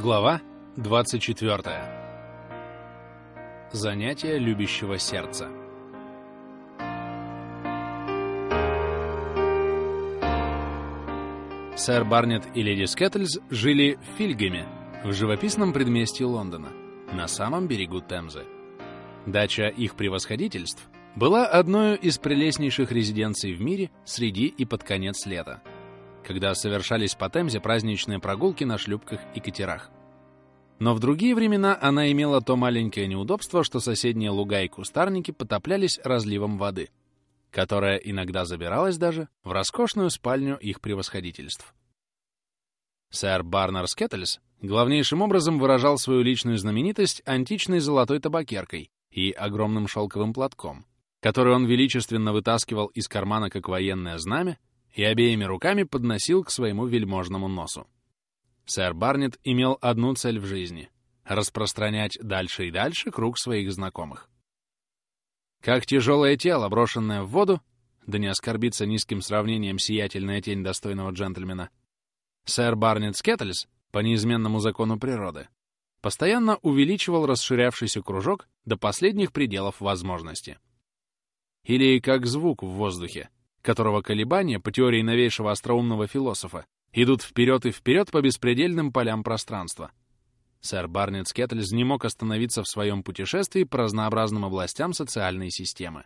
Глава 24. Занятие любящего сердца. Сэр Барнетт и леди Скэтлз жили в Фильгеме, в живописном предместье Лондона, на самом берегу Темзы. Дача их превосходительств была одной из прелестнейших резиденций в мире среди и под конец лета, когда совершались по Темзе праздничные прогулки на шлюпках и катерах. Но в другие времена она имела то маленькое неудобство, что соседние луга и кустарники потоплялись разливом воды, которая иногда забиралась даже в роскошную спальню их превосходительств. Сэр Барнер Скеттельс главнейшим образом выражал свою личную знаменитость античной золотой табакеркой и огромным шелковым платком, который он величественно вытаскивал из кармана как военное знамя и обеими руками подносил к своему вельможному носу. Сэр Барнетт имел одну цель в жизни — распространять дальше и дальше круг своих знакомых. Как тяжелое тело, брошенное в воду, да не оскорбиться низким сравнением сиятельная тень достойного джентльмена, сэр Барнетт Скеттельс, по неизменному закону природы, постоянно увеличивал расширявшийся кружок до последних пределов возможности. Или как звук в воздухе, которого колебания, по теории новейшего остроумного философа, идут вперед и вперед по беспредельным полям пространства. Сэр Барнетт Скеттельс не мог остановиться в своем путешествии по разнообразным областям социальной системы.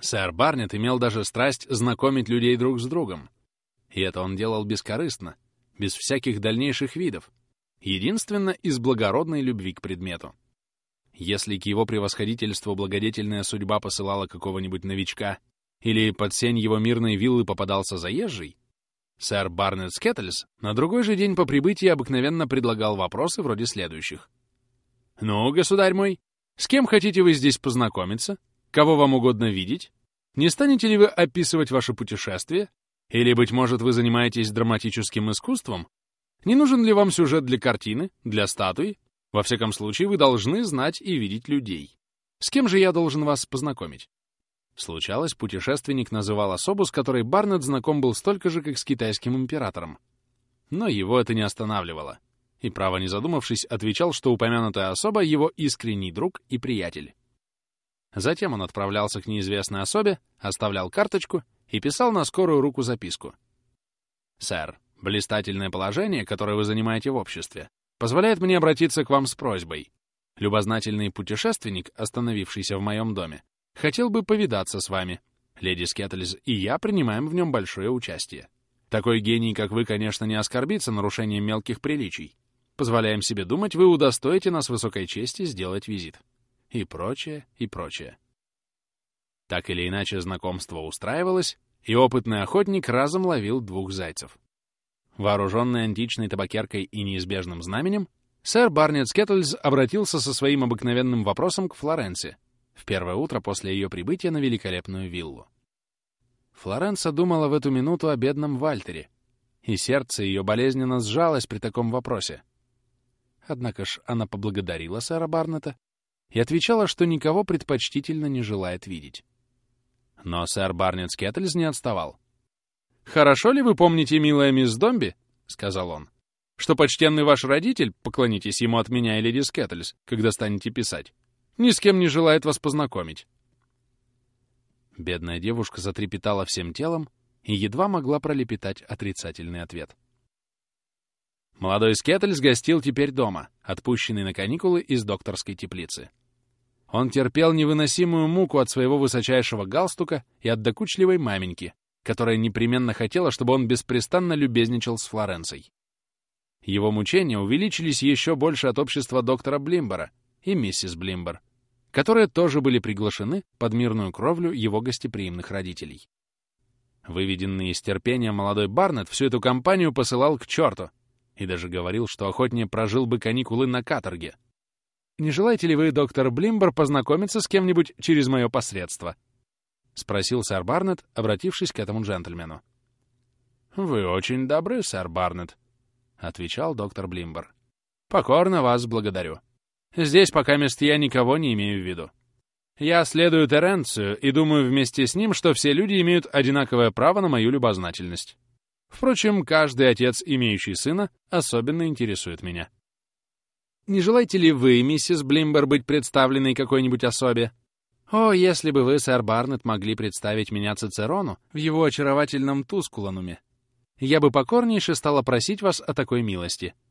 Сэр Барнетт имел даже страсть знакомить людей друг с другом. И это он делал бескорыстно, без всяких дальнейших видов, единственно из благородной любви к предмету. Если к его превосходительству благодетельная судьба посылала какого-нибудь новичка или под сень его мирной виллы попадался заезжий, Сэр Барнетт Скеттельс на другой же день по прибытии обыкновенно предлагал вопросы вроде следующих. «Ну, государь мой, с кем хотите вы здесь познакомиться? Кого вам угодно видеть? Не станете ли вы описывать ваше путешествие? Или, быть может, вы занимаетесь драматическим искусством? Не нужен ли вам сюжет для картины, для статуи? Во всяком случае, вы должны знать и видеть людей. С кем же я должен вас познакомить? Случалось, путешественник называл особу, с которой Барнетт знаком был столько же, как с китайским императором. Но его это не останавливало. И, право не задумавшись, отвечал, что упомянутая особа — его искренний друг и приятель. Затем он отправлялся к неизвестной особе, оставлял карточку и писал на скорую руку записку. «Сэр, блистательное положение, которое вы занимаете в обществе, позволяет мне обратиться к вам с просьбой. Любознательный путешественник, остановившийся в моем доме, Хотел бы повидаться с вами. Леди Скеттельс и я принимаем в нем большое участие. Такой гений, как вы, конечно, не оскорбится нарушением мелких приличий. Позволяем себе думать, вы удостоите нас высокой чести сделать визит. И прочее, и прочее. Так или иначе, знакомство устраивалось, и опытный охотник разом ловил двух зайцев. Вооруженный античной табакеркой и неизбежным знаменем, сэр Барнетт Скеттельс обратился со своим обыкновенным вопросом к Флоренции, в первое утро после ее прибытия на великолепную виллу. Флоренса думала в эту минуту о бедном Вальтере, и сердце ее болезненно сжалось при таком вопросе. Однако ж она поблагодарила сэра Барнета и отвечала, что никого предпочтительно не желает видеть. Но сэр Барнет Скеттельс не отставал. «Хорошо ли вы помните, милая мисс Домби, — сказал он, — что почтенный ваш родитель, поклонитесь ему от меня и леди Скеттельс, когда станете писать, ни с кем не желает вас познакомить». Бедная девушка затрепетала всем телом и едва могла пролепетать отрицательный ответ. Молодой Скеттельс гостил теперь дома, отпущенный на каникулы из докторской теплицы. Он терпел невыносимую муку от своего высочайшего галстука и от докучливой маменьки, которая непременно хотела, чтобы он беспрестанно любезничал с Флоренцией. Его мучения увеличились еще больше от общества доктора Блимбора, и миссис Блимбер, которые тоже были приглашены под мирную кровлю его гостеприимных родителей. Выведенный из терпения молодой Барнетт всю эту компанию посылал к черту и даже говорил, что охотнее прожил бы каникулы на каторге. «Не желаете ли вы, доктор Блимбер, познакомиться с кем-нибудь через мое посредство?» — спросил сэр Барнетт, обратившись к этому джентльмену. «Вы очень добры, сэр Барнетт», — отвечал доктор Блимбер. «Покорно вас благодарю. Здесь пока мест я никого не имею в виду. Я следую Теренцию и думаю вместе с ним, что все люди имеют одинаковое право на мою любознательность. Впрочем, каждый отец, имеющий сына, особенно интересует меня. Не желаете ли вы, миссис Блимбер, быть представленной какой-нибудь особе? О, если бы вы, сэр Барнетт, могли представить меня Цицерону в его очаровательном Тускулануме, я бы покорнейше стала просить вас о такой милости», —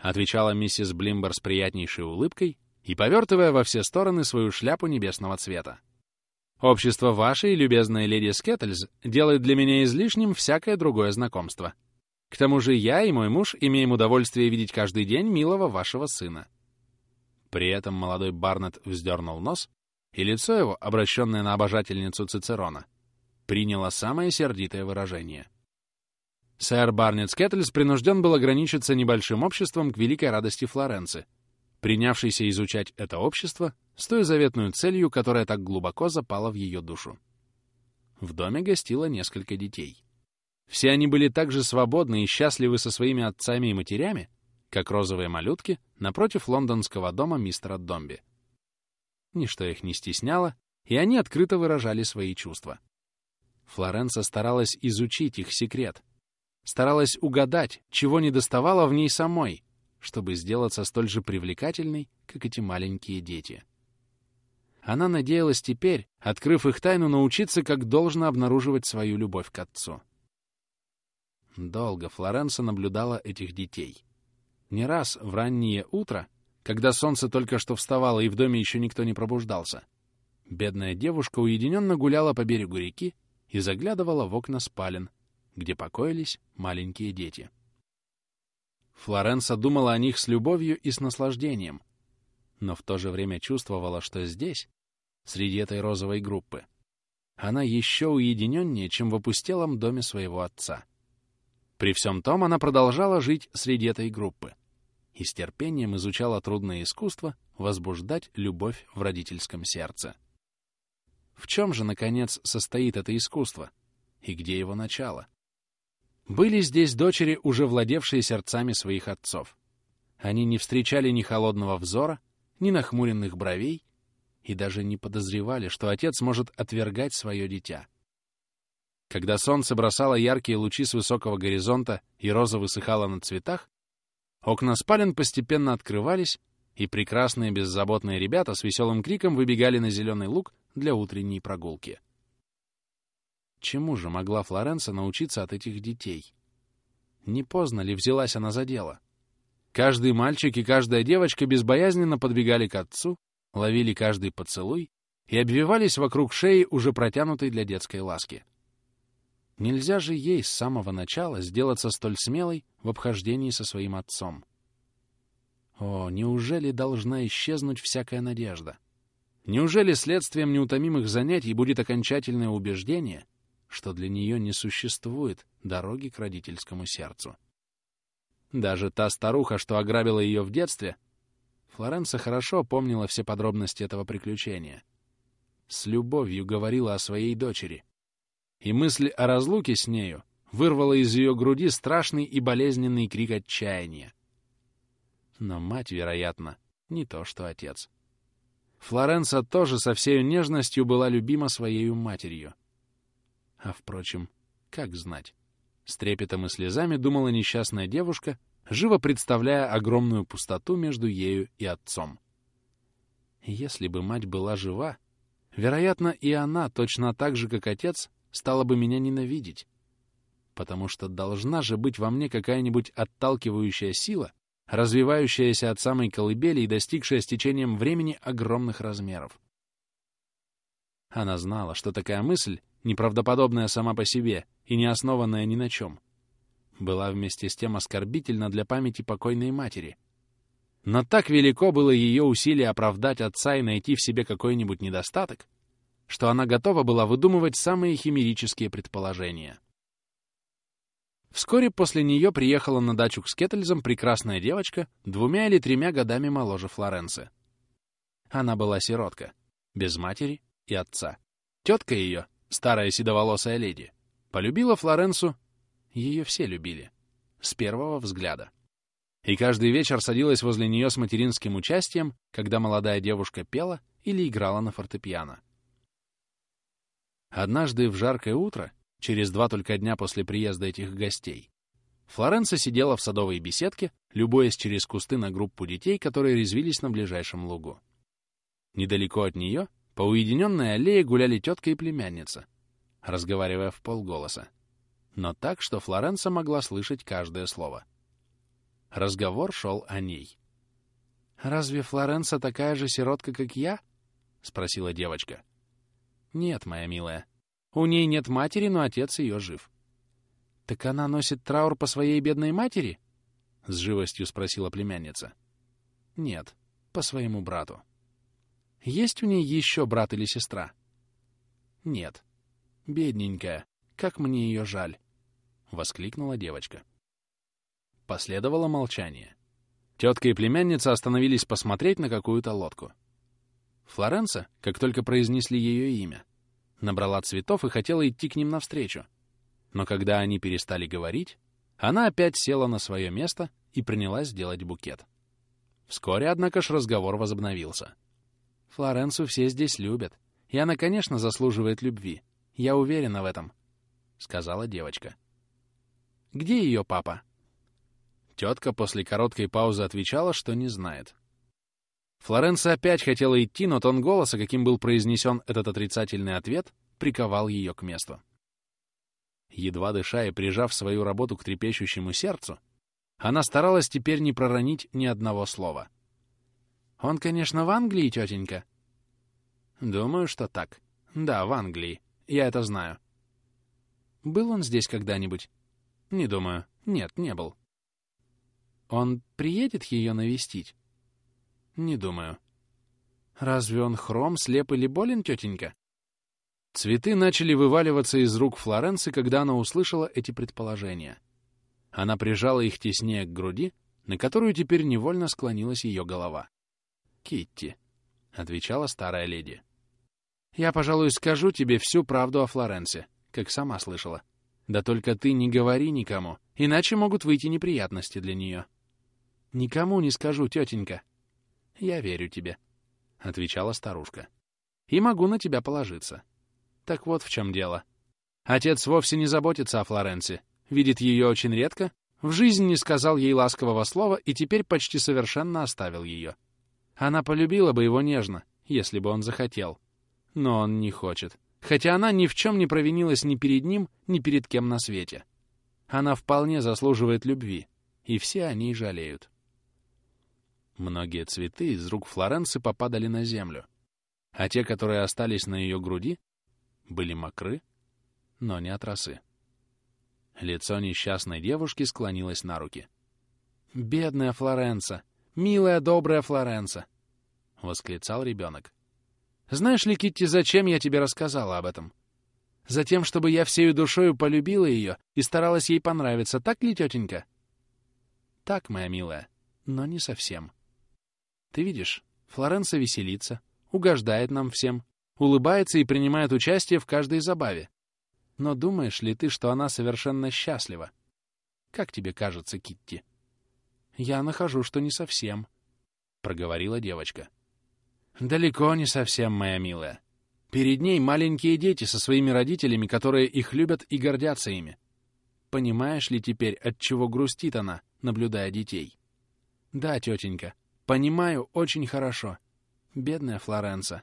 отвечала миссис Блимбер с приятнейшей улыбкой и повертывая во все стороны свою шляпу небесного цвета. «Общество вашей, любезной леди Скеттельс, делает для меня излишним всякое другое знакомство. К тому же я и мой муж имеем удовольствие видеть каждый день милого вашего сына». При этом молодой Барнетт вздернул нос, и лицо его, обращенное на обожательницу Цицерона, приняло самое сердитое выражение — Сэр Барнетт Скеттельс принужден был ограничиться небольшим обществом к великой радости Флоренции, принявшейся изучать это общество с той заветной целью, которая так глубоко запала в ее душу. В доме гостило несколько детей. Все они были так же свободны и счастливы со своими отцами и матерями, как розовые малютки напротив лондонского дома мистера Домби. Ничто их не стесняло, и они открыто выражали свои чувства. Флоренса старалась изучить их секрет — старалась угадать, чего не доставало в ней самой, чтобы сделаться столь же привлекательной, как эти маленькие дети. Она надеялась теперь, открыв их тайну, научиться, как должно обнаруживать свою любовь к отцу. Долго Флоренса наблюдала этих детей. Не раз в раннее утро, когда солнце только что вставало и в доме еще никто не пробуждался, бедная девушка уединенно гуляла по берегу реки и заглядывала в окна спален, где покоились маленькие дети. Флоренса думала о них с любовью и с наслаждением, но в то же время чувствовала, что здесь, среди этой розовой группы, она еще уединеннее, чем в опустелом доме своего отца. При всем том она продолжала жить среди этой группы и с терпением изучала трудное искусство возбуждать любовь в родительском сердце. В чем же, наконец, состоит это искусство? И где его начало? Были здесь дочери, уже владевшие сердцами своих отцов. Они не встречали ни холодного взора, ни нахмуренных бровей и даже не подозревали, что отец может отвергать свое дитя. Когда солнце бросало яркие лучи с высокого горизонта и роза высыхала на цветах, окна спален постепенно открывались, и прекрасные беззаботные ребята с веселым криком выбегали на зеленый луг для утренней прогулки. Чему же могла Флоренса научиться от этих детей? Не поздно ли взялась она за дело? Каждый мальчик и каждая девочка безбоязненно подбегали к отцу, ловили каждый поцелуй и обвивались вокруг шеи, уже протянутой для детской ласки. Нельзя же ей с самого начала сделаться столь смелой в обхождении со своим отцом. О, неужели должна исчезнуть всякая надежда? Неужели следствием неутомимых занятий будет окончательное убеждение, что для нее не существует дороги к родительскому сердцу. Даже та старуха, что ограбила ее в детстве, Флоренса хорошо помнила все подробности этого приключения. С любовью говорила о своей дочери. И мысль о разлуке с нею вырвала из ее груди страшный и болезненный крик отчаяния. Но мать, вероятно, не то что отец. Флоренса тоже со всей нежностью была любима своей матерью. А, впрочем, как знать? С трепетом и слезами думала несчастная девушка, живо представляя огромную пустоту между ею и отцом. Если бы мать была жива, вероятно, и она, точно так же, как отец, стала бы меня ненавидеть. Потому что должна же быть во мне какая-нибудь отталкивающая сила, развивающаяся от самой колыбели и достигшая с течением времени огромных размеров. Она знала, что такая мысль неправдоподобная сама по себе и не основанная ни на чем, была вместе с тем оскорбительна для памяти покойной матери. Но так велико было ее усилие оправдать отца и найти в себе какой-нибудь недостаток, что она готова была выдумывать самые химерические предположения. Вскоре после нее приехала на дачу к Скеттельзам прекрасная девочка, двумя или тремя годами моложе Флоренции. Она была сиротка, без матери и отца. Тетка ее, старая седоволосая леди, полюбила Флоренсу, ее все любили, с первого взгляда. И каждый вечер садилась возле нее с материнским участием, когда молодая девушка пела или играла на фортепиано. Однажды в жаркое утро, через два только дня после приезда этих гостей, Флоренса сидела в садовой беседке, любуясь через кусты на группу детей, которые резвились на ближайшем лугу. Недалеко от нее, по уединенной аллее, гуляли тетка и племянница, разговаривая в полголоса, но так, что Флоренса могла слышать каждое слово. Разговор шел о ней. «Разве Флоренса такая же сиротка, как я?» — спросила девочка. «Нет, моя милая. У ней нет матери, но отец ее жив. «Так она носит траур по своей бедной матери?» — с живостью спросила племянница. «Нет, по своему брату». «Есть у ней еще брат или сестра?» «Нет. Бедненькая, как мне ее жаль!» — воскликнула девочка. Последовало молчание. Тетка и племянница остановились посмотреть на какую-то лодку. Флоренса, как только произнесли ее имя, набрала цветов и хотела идти к ним навстречу, но когда они перестали говорить, она опять села на свое место и принялась делать букет. Вскоре, однако ж, разговор возобновился. «Флоренцию все здесь любят, и она, конечно, заслуживает любви. Я уверена в этом», — сказала девочка. «Где ее папа?» Тетка после короткой паузы отвечала, что не знает. Флоренция опять хотела идти, но тон голоса, каким был произнесен этот отрицательный ответ, приковал ее к месту. Едва дыша и прижав свою работу к трепещущему сердцу, она старалась теперь не проронить ни одного слова. «Он, конечно, в Англии, тетенька?» «Думаю, что так. Да, в Англии. Я это знаю». «Был он здесь когда-нибудь?» «Не думаю. Нет, не был». «Он приедет ее навестить?» «Не думаю». «Разве он хром, слеп или болен, тетенька?» Цветы начали вываливаться из рук Флоренции, когда она услышала эти предположения. Она прижала их теснее к груди, на которую теперь невольно склонилась ее голова. «Китти», — отвечала старая леди. «Я, пожалуй, скажу тебе всю правду о Флоренции, как сама слышала. Да только ты не говори никому, иначе могут выйти неприятности для нее». «Никому не скажу, тетенька». «Я верю тебе», — отвечала старушка. «И могу на тебя положиться. Так вот в чем дело. Отец вовсе не заботится о Флоренции, видит ее очень редко, в жизни не сказал ей ласкового слова и теперь почти совершенно оставил ее. Она полюбила бы его нежно, если бы он захотел. Но он не хочет. Хотя она ни в чем не провинилась ни перед ним, ни перед кем на свете. Она вполне заслуживает любви, и все о ней жалеют. Многие цветы из рук Флоренции попадали на землю, а те, которые остались на ее груди, были мокры, но не от росы. Лицо несчастной девушки склонилось на руки. «Бедная Флоренса! Милая, добрая Флоренса!» — восклицал ребенок. «Знаешь ли, Китти, зачем я тебе рассказала об этом? Затем, чтобы я всею душою полюбила ее и старалась ей понравиться, так ли, тетенька?» «Так, моя милая, но не совсем. Ты видишь, Флоренса веселится, угождает нам всем, улыбается и принимает участие в каждой забаве. Но думаешь ли ты, что она совершенно счастлива? Как тебе кажется, Китти? Я нахожу, что не совсем, — проговорила девочка. Далеко не совсем, моя милая. Перед ней маленькие дети со своими родителями, которые их любят и гордятся ими. Понимаешь ли теперь, от чего грустит она, наблюдая детей? Да, тетенька, понимаю очень хорошо. Бедная Флоренса.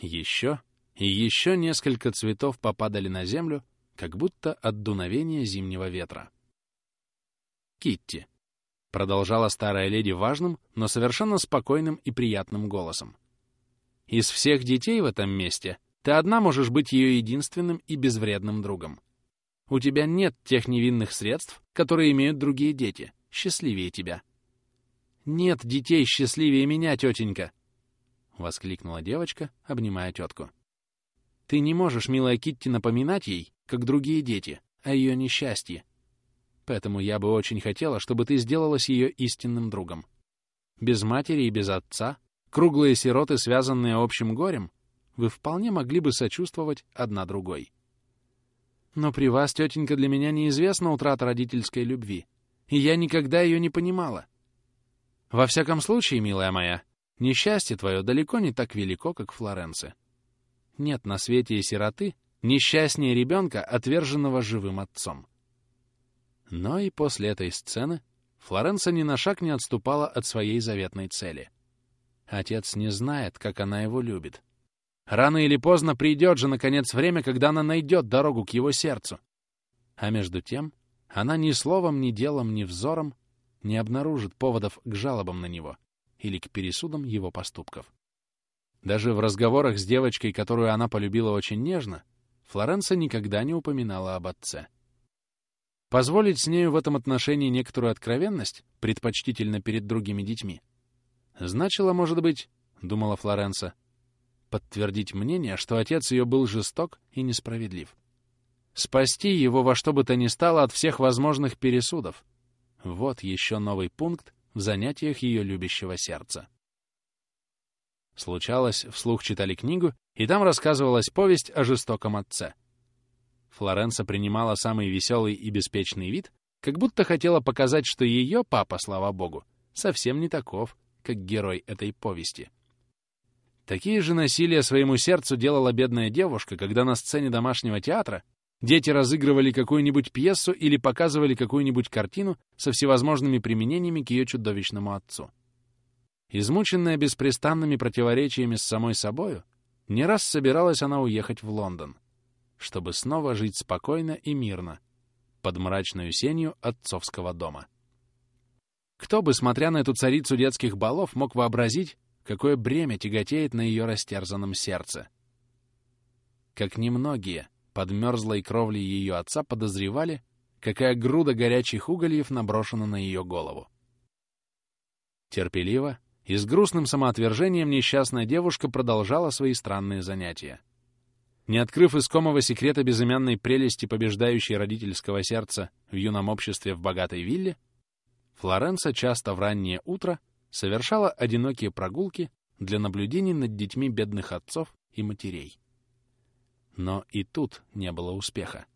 Еще и еще несколько цветов попадали на землю, как будто от дуновения зимнего ветра. «Китти», — продолжала старая леди важным, но совершенно спокойным и приятным голосом. «Из всех детей в этом месте ты одна можешь быть ее единственным и безвредным другом. У тебя нет тех невинных средств, которые имеют другие дети, счастливее тебя. Нет детей счастливее меня, тетенька!» — воскликнула девочка, обнимая тетку. «Ты не можешь, милая Китти, напоминать ей, как другие дети, о ее несчастье. Поэтому я бы очень хотела, чтобы ты сделалась ее истинным другом. Без матери и без отца, круглые сироты, связанные общим горем, вы вполне могли бы сочувствовать одна другой. Но при вас, тетенька, для меня неизвестна утрата родительской любви, и я никогда ее не понимала. Во всяком случае, милая моя, Несчастье твое далеко не так велико, как Флоренция. Нет на свете и сироты несчастнее ребенка, отверженного живым отцом. Но и после этой сцены Флоренса ни на шаг не отступала от своей заветной цели. Отец не знает, как она его любит. Рано или поздно придет же, наконец, время, когда она найдет дорогу к его сердцу. А между тем она ни словом, ни делом, ни взором не обнаружит поводов к жалобам на него или к пересудам его поступков. Даже в разговорах с девочкой, которую она полюбила очень нежно, Флоренса никогда не упоминала об отце. Позволить с нею в этом отношении некоторую откровенность, предпочтительно перед другими детьми, значило, может быть, — думала Флоренса, — подтвердить мнение, что отец ее был жесток и несправедлив. Спасти его во что бы то ни стало от всех возможных пересудов. Вот еще новый пункт в занятиях ее любящего сердца. Случалось, вслух читали книгу, и там рассказывалась повесть о жестоком отце. Флоренса принимала самый веселый и беспечный вид, как будто хотела показать, что ее папа, слава богу, совсем не таков, как герой этой повести. Такие же насилия своему сердцу делала бедная девушка, когда на сцене домашнего театра дети разыгрывали какую-нибудь пьесу или показывали какую-нибудь картину со всевозможными применениями к ее чудовищному отцу. Измученная беспрестанными противоречиями с самой собою, не раз собиралась она уехать в Лондон, чтобы снова жить спокойно и мирно под мрачную сенью отцовского дома. Кто бы, смотря на эту царицу детских балов, мог вообразить, какое бремя тяготеет на ее растерзанном сердце? Как немногие под мерзлой кровлей ее отца подозревали, какая груда горячих угольев наброшена на ее голову. Терпеливо, и с грустным самоотвержением несчастная девушка продолжала свои странные занятия. Не открыв искомого секрета безымянной прелести, побеждающей родительского сердца в юном обществе в богатой вилле, Флоренса часто в раннее утро совершала одинокие прогулки для наблюдений над детьми бедных отцов и матерей. Но и тут не было успеха.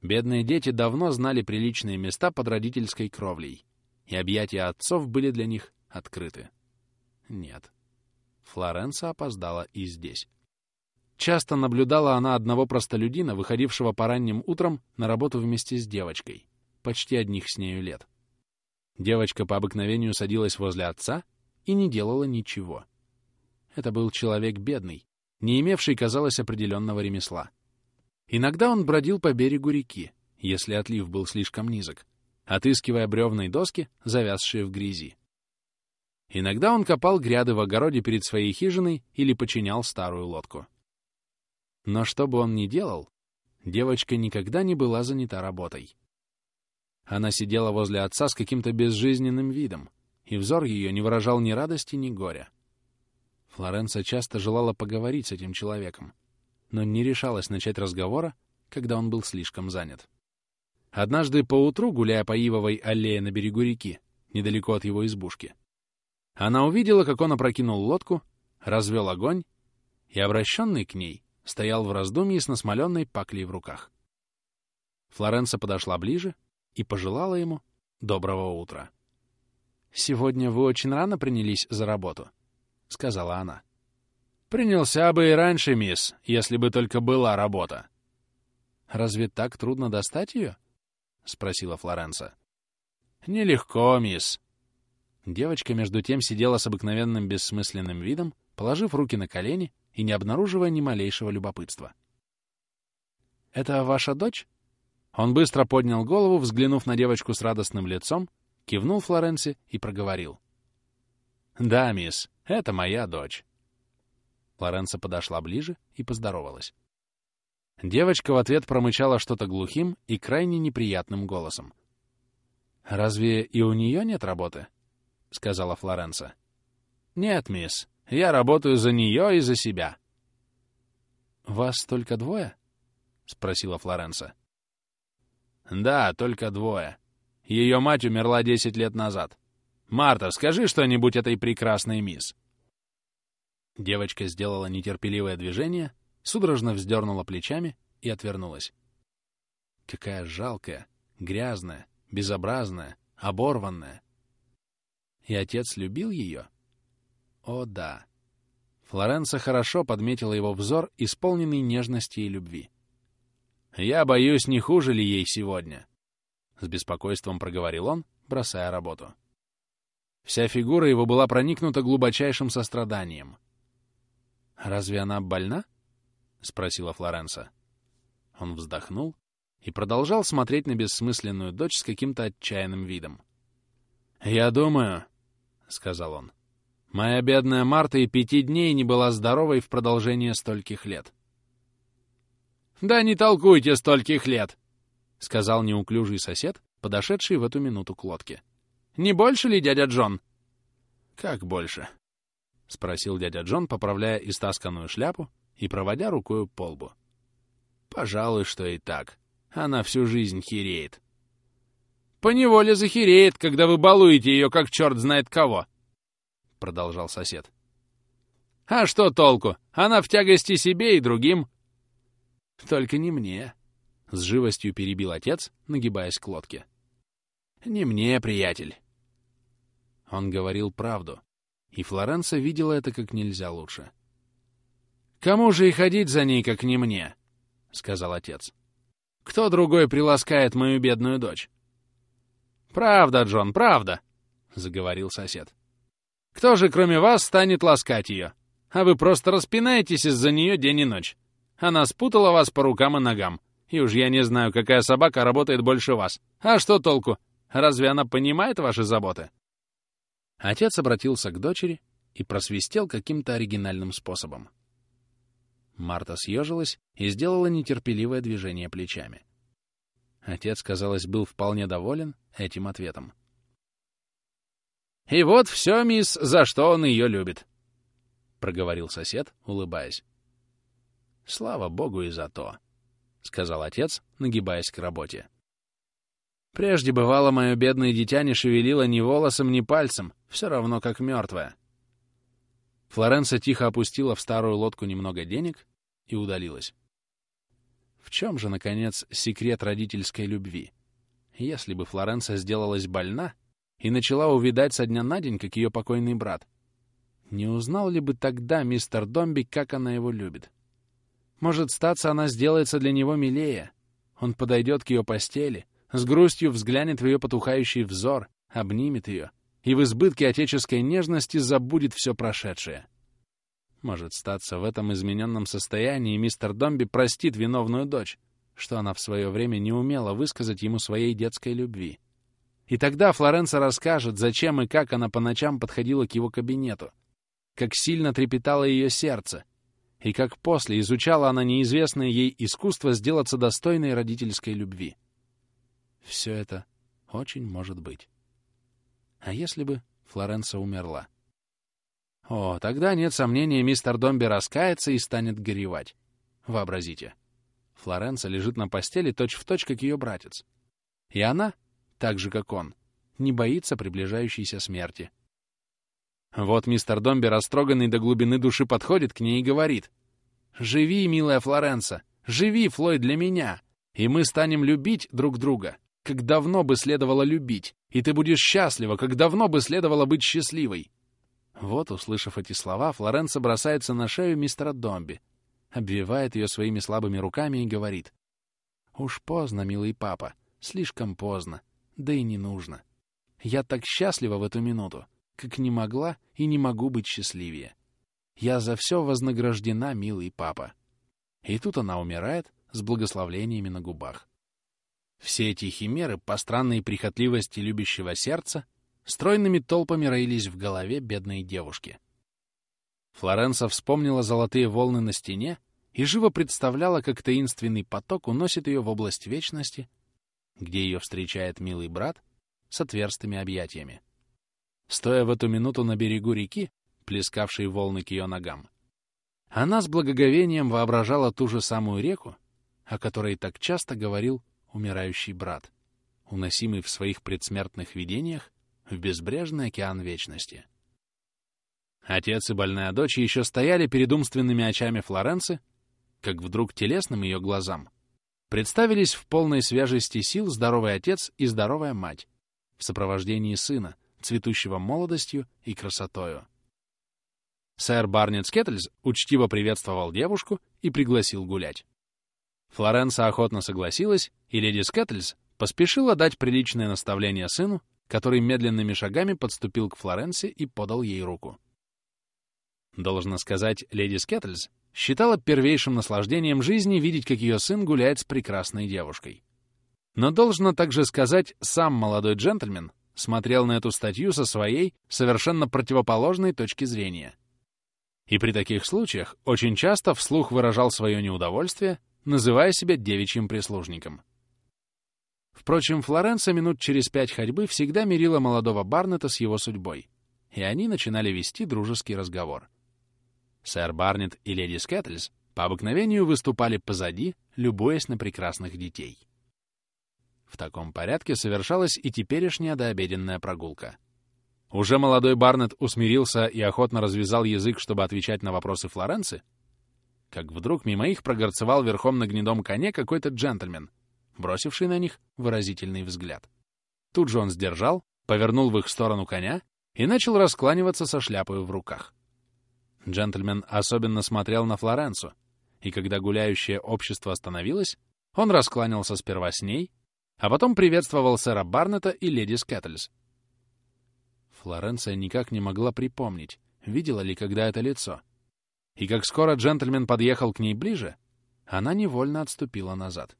Бедные дети давно знали приличные места под родительской кровлей, и объятия отцов были для них открыты. Нет. Флоренса опоздала и здесь. Часто наблюдала она одного простолюдина, выходившего по ранним утрам на работу вместе с девочкой, почти одних с нею лет. Девочка по обыкновению садилась возле отца и не делала ничего. Это был человек бедный, не имевший, казалось, определенного ремесла. Иногда он бродил по берегу реки, если отлив был слишком низок, отыскивая бревные доски, завязшие в грязи. Иногда он копал гряды в огороде перед своей хижиной или починял старую лодку. Но что бы он ни делал, девочка никогда не была занята работой. Она сидела возле отца с каким-то безжизненным видом, и взор ее не выражал ни радости, ни горя. Флоренция часто желала поговорить с этим человеком, но не решалась начать разговора, когда он был слишком занят. Однажды поутру, гуляя по Ивовой аллее на берегу реки, недалеко от его избушки, она увидела, как он опрокинул лодку, развел огонь, и, обращенный к ней, стоял в раздумье с насмоленной паклей в руках. Флоренса подошла ближе и пожелала ему доброго утра. «Сегодня вы очень рано принялись за работу», — сказала она. «Принялся бы и раньше, мисс, если бы только была работа». «Разве так трудно достать ее?» — спросила Флоренса. «Нелегко, мисс. Девочка, между тем, сидела с обыкновенным бессмысленным видом, положив руки на колени и не обнаруживая ни малейшего любопытства. «Это ваша дочь?» Он быстро поднял голову, взглянув на девочку с радостным лицом, кивнул Флоренси и проговорил. «Да, мисс, это моя дочь». Флоренса подошла ближе и поздоровалась. Девочка в ответ промычала что-то глухим и крайне неприятным голосом. «Разве и у нее нет работы?» — сказала Флоренса. «Нет, мисс, я работаю за нее и за себя». «Вас только двое?» — спросила Флоренса. «Да, только двое. Ее мать умерла десять лет назад. Марта, скажи что-нибудь этой прекрасной мисс». Девочка сделала нетерпеливое движение, судорожно вздернула плечами и отвернулась. Какая жалкая, грязная, безобразная, оборванная, и отец любил ее? О, да. Флоренса хорошо подметила его взор, исполненный нежности и любви. «Я боюсь, не хуже ли ей сегодня?» — с беспокойством проговорил он, бросая работу. Вся фигура его была проникнута глубочайшим состраданием. «Разве она больна?» — спросила Флоренса. Он вздохнул и продолжал смотреть на бессмысленную дочь с каким-то отчаянным видом. «Я думаю», — сказал он, — «моя бедная Марта и пяти дней не была здоровой в продолжение стольких лет». «Да не толкуйте стольких лет!» — сказал неуклюжий сосед, подошедший в эту минуту к лодке. «Не больше ли, дядя Джон?» «Как больше?» — спросил дядя Джон, поправляя истасканную шляпу и проводя рукою по лбу. «Пожалуй, что и так. Она всю жизнь хереет». «Поневоле захереет, когда вы балуете ее, как черт знает кого», — продолжал сосед. «А что толку? Она в тягости себе и другим». «Только не мне», — с живостью перебил отец, нагибаясь к лодке. «Не мне, приятель». Он говорил правду, и Флоренса видела это как нельзя лучше. «Кому же и ходить за ней, как не мне?» — сказал отец. «Кто другой приласкает мою бедную дочь?» «Правда, Джон, правда», — заговорил сосед. «Кто же, кроме вас, станет ласкать ее? А вы просто распинаетесь из-за нее день и ночь. Она спутала вас по рукам и ногам. И уж я не знаю, какая собака работает больше вас. А что толку? Разве она понимает ваши заботы?» Отец обратился к дочери и просвистел каким-то оригинальным способом. Марта съежилась и сделала нетерпеливое движение плечами. Отец, казалось, был вполне доволен этим ответом. «И вот все, мисс, за что он ее любит», — проговорил сосед, улыбаясь. «Слава богу и за то», — сказал отец, нагибаясь к работе. «Прежде бывало, мое бедное дитя не шевелило ни волосом, ни пальцем, все равно как мертвое. Флоренса тихо опустила в старую лодку немного денег и удалилась. В чем же, наконец, секрет родительской любви? Если бы Флоренса сделалась больна и начала увидать со дня на день, как ее покойный брат, не узнал ли бы тогда мистер Домби, как она его любит? Может, статься она сделается для него милее. Он подойдет к ее постели, с грустью взглянет в ее потухающий взор, обнимет ее и в избытке отеческой нежности забудет все прошедшее. Может, статься в этом измененном состоянии мистер Домби простит виновную дочь, что она в свое время не умела высказать ему своей детской любви. И тогда Флоренса расскажет, зачем и как она по ночам подходила к его кабинету, как сильно трепетало ее сердце, и как после изучала она неизвестное ей искусство сделаться достойной родительской любви. Все это очень может быть. А если бы Флоренса умерла? О, тогда нет сомнения, мистер Домби раскается и станет горевать. Вообразите. Флоренса лежит на постели точь-в-точь, точь, как ее братец. И она, так же, как он, не боится приближающейся смерти. Вот мистер Домби, растроганный до глубины души, подходит к ней и говорит. «Живи, милая Флоренса, живи, Флой, для меня, и мы станем любить друг друга, как давно бы следовало любить, и ты будешь счастлива, как давно бы следовало быть счастливой. Вот, услышав эти слова, Флоренса бросается на шею мистера Домби, обвивает ее своими слабыми руками и говорит. «Уж поздно, милый папа, слишком поздно, да и не нужно. Я так счастлива в эту минуту, как не могла и не могу быть счастливее. Я за все вознаграждена, милый папа». И тут она умирает с благословлениями на губах. Все эти химеры, по странной прихотливости любящего сердца, стройными толпами роились в голове бедной девушки. Флоренса вспомнила золотые волны на стене и живо представляла, как таинственный поток уносит ее в область вечности, где ее встречает милый брат с отверстыми объятиями. Стоя в эту минуту на берегу реки, плескавшей волны к ее ногам, она с благоговением воображала ту же самую реку, о которой так часто говорил умирающий брат, уносимый в своих предсмертных видениях в безбрежный океан вечности. Отец и больная дочь еще стояли перед умственными очами Флоренции, как вдруг телесным ее глазам представились в полной свежести сил здоровый отец и здоровая мать в сопровождении сына, цветущего молодостью и красотою. Сэр Барнет Скеттельс учтиво приветствовал девушку и пригласил гулять. Флоренса охотно согласилась, и леди Скеттельс, поспешила дать приличное наставление сыну, который медленными шагами подступил к Флоренции и подал ей руку. Должно сказать, леди Скеттельс считала первейшим наслаждением жизни видеть, как ее сын гуляет с прекрасной девушкой. Но должно также сказать, сам молодой джентльмен смотрел на эту статью со своей, совершенно противоположной точки зрения. И при таких случаях очень часто вслух выражал свое неудовольствие, называя себя девичьим прислужником. Впрочем, Флоренция минут через пять ходьбы всегда мирила молодого Барнета с его судьбой, и они начинали вести дружеский разговор. Сэр Барнет и леди Скэтльс по обыкновению выступали позади, любуясь на прекрасных детей. В таком порядке совершалась и теперешняя дообеденная прогулка. Уже молодой Барнет усмирился и охотно развязал язык, чтобы отвечать на вопросы Флоренции, как вдруг мимо их прогорцевал верхом на гнедом коне какой-то джентльмен, бросивший на них выразительный взгляд. Тут же он сдержал, повернул в их сторону коня и начал раскланиваться со шляпой в руках. Джентльмен особенно смотрел на Флоренцу, и когда гуляющее общество остановилось, он раскланялся сперва с ней, а потом приветствовал сэра Барнета и леди Скэтльс. Флоренция никак не могла припомнить, видела ли когда это лицо. И как скоро джентльмен подъехал к ней ближе, она невольно отступила назад.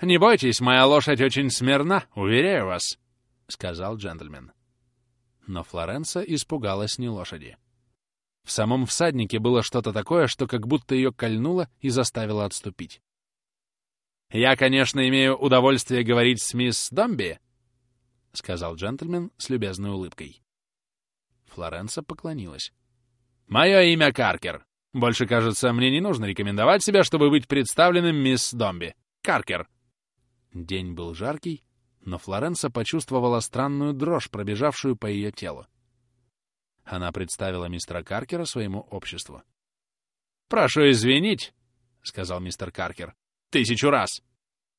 «Не бойтесь, моя лошадь очень смирна, уверяю вас», — сказал джентльмен. Но Флоренция испугалась не лошади. В самом всаднике было что-то такое, что как будто ее кольнуло и заставило отступить. «Я, конечно, имею удовольствие говорить с мисс Домби», — сказал джентльмен с любезной улыбкой. Флоренса поклонилась. «Мое имя Каркер. Больше, кажется, мне не нужно рекомендовать себя, чтобы быть представленным мисс Домби. Каркер». День был жаркий, но Флоренса почувствовала странную дрожь, пробежавшую по ее телу. Она представила мистера Каркера своему обществу. «Прошу извинить», — сказал мистер Каркер, — «тысячу раз.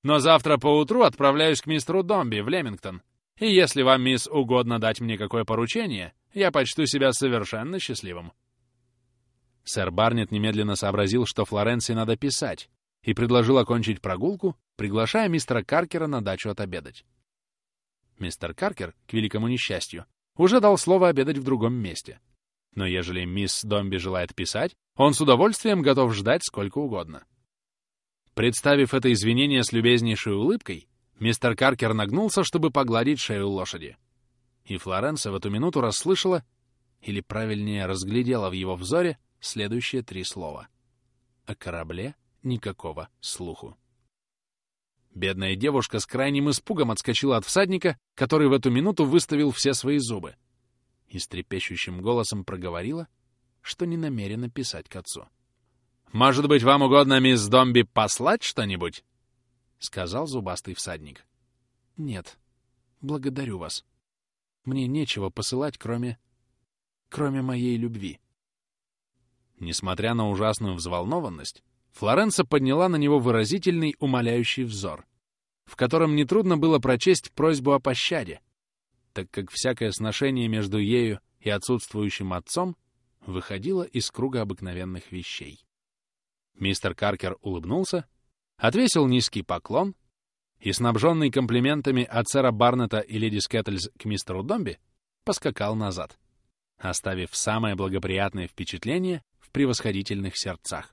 Но завтра поутру отправляюсь к мистеру Домби в Лемингтон. И если вам, мисс, угодно дать мне какое поручение, я почту себя совершенно счастливым». Сэр Барнет немедленно сообразил, что Флоренции надо писать, и предложил окончить прогулку, приглашая мистера Каркера на дачу отобедать. Мистер Каркер, к великому несчастью, уже дал слово обедать в другом месте. Но ежели мисс Домби желает писать, он с удовольствием готов ждать сколько угодно. Представив это извинение с любезнейшей улыбкой, мистер Каркер нагнулся, чтобы погладить шею лошади. И Флоренса в эту минуту расслышала, или правильнее разглядела в его взоре, следующие три слова. О корабле никакого слуху. Бедная девушка с крайним испугом отскочила от всадника, который в эту минуту выставил все свои зубы, и с трепещущим голосом проговорила, что не намерена писать к отцу. «Может быть, вам угодно, мисс Домби, послать что-нибудь?» — сказал зубастый всадник. «Нет, благодарю вас. Мне нечего посылать, кроме... кроме моей любви». Несмотря на ужасную взволнованность, Флоренса подняла на него выразительный, умоляющий взор, в котором нетрудно было прочесть просьбу о пощаде, так как всякое сношение между ею и отсутствующим отцом выходило из круга обыкновенных вещей. Мистер Каркер улыбнулся, отвесил низкий поклон и, снабженный комплиментами от сэра Барнета и леди Скеттельс к мистеру Домби, поскакал назад, оставив самое благоприятное впечатление в превосходительных сердцах.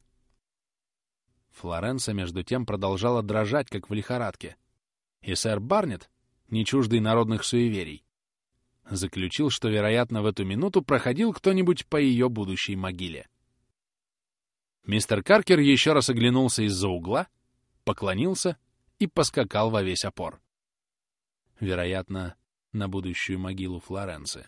Флоренса, между тем, продолжала дрожать, как в лихорадке. И сэр Барнет, не чуждый народных суеверий, заключил, что, вероятно, в эту минуту проходил кто-нибудь по ее будущей могиле. Мистер Каркер еще раз оглянулся из-за угла, поклонился и поскакал во весь опор. Вероятно, на будущую могилу Флоренции.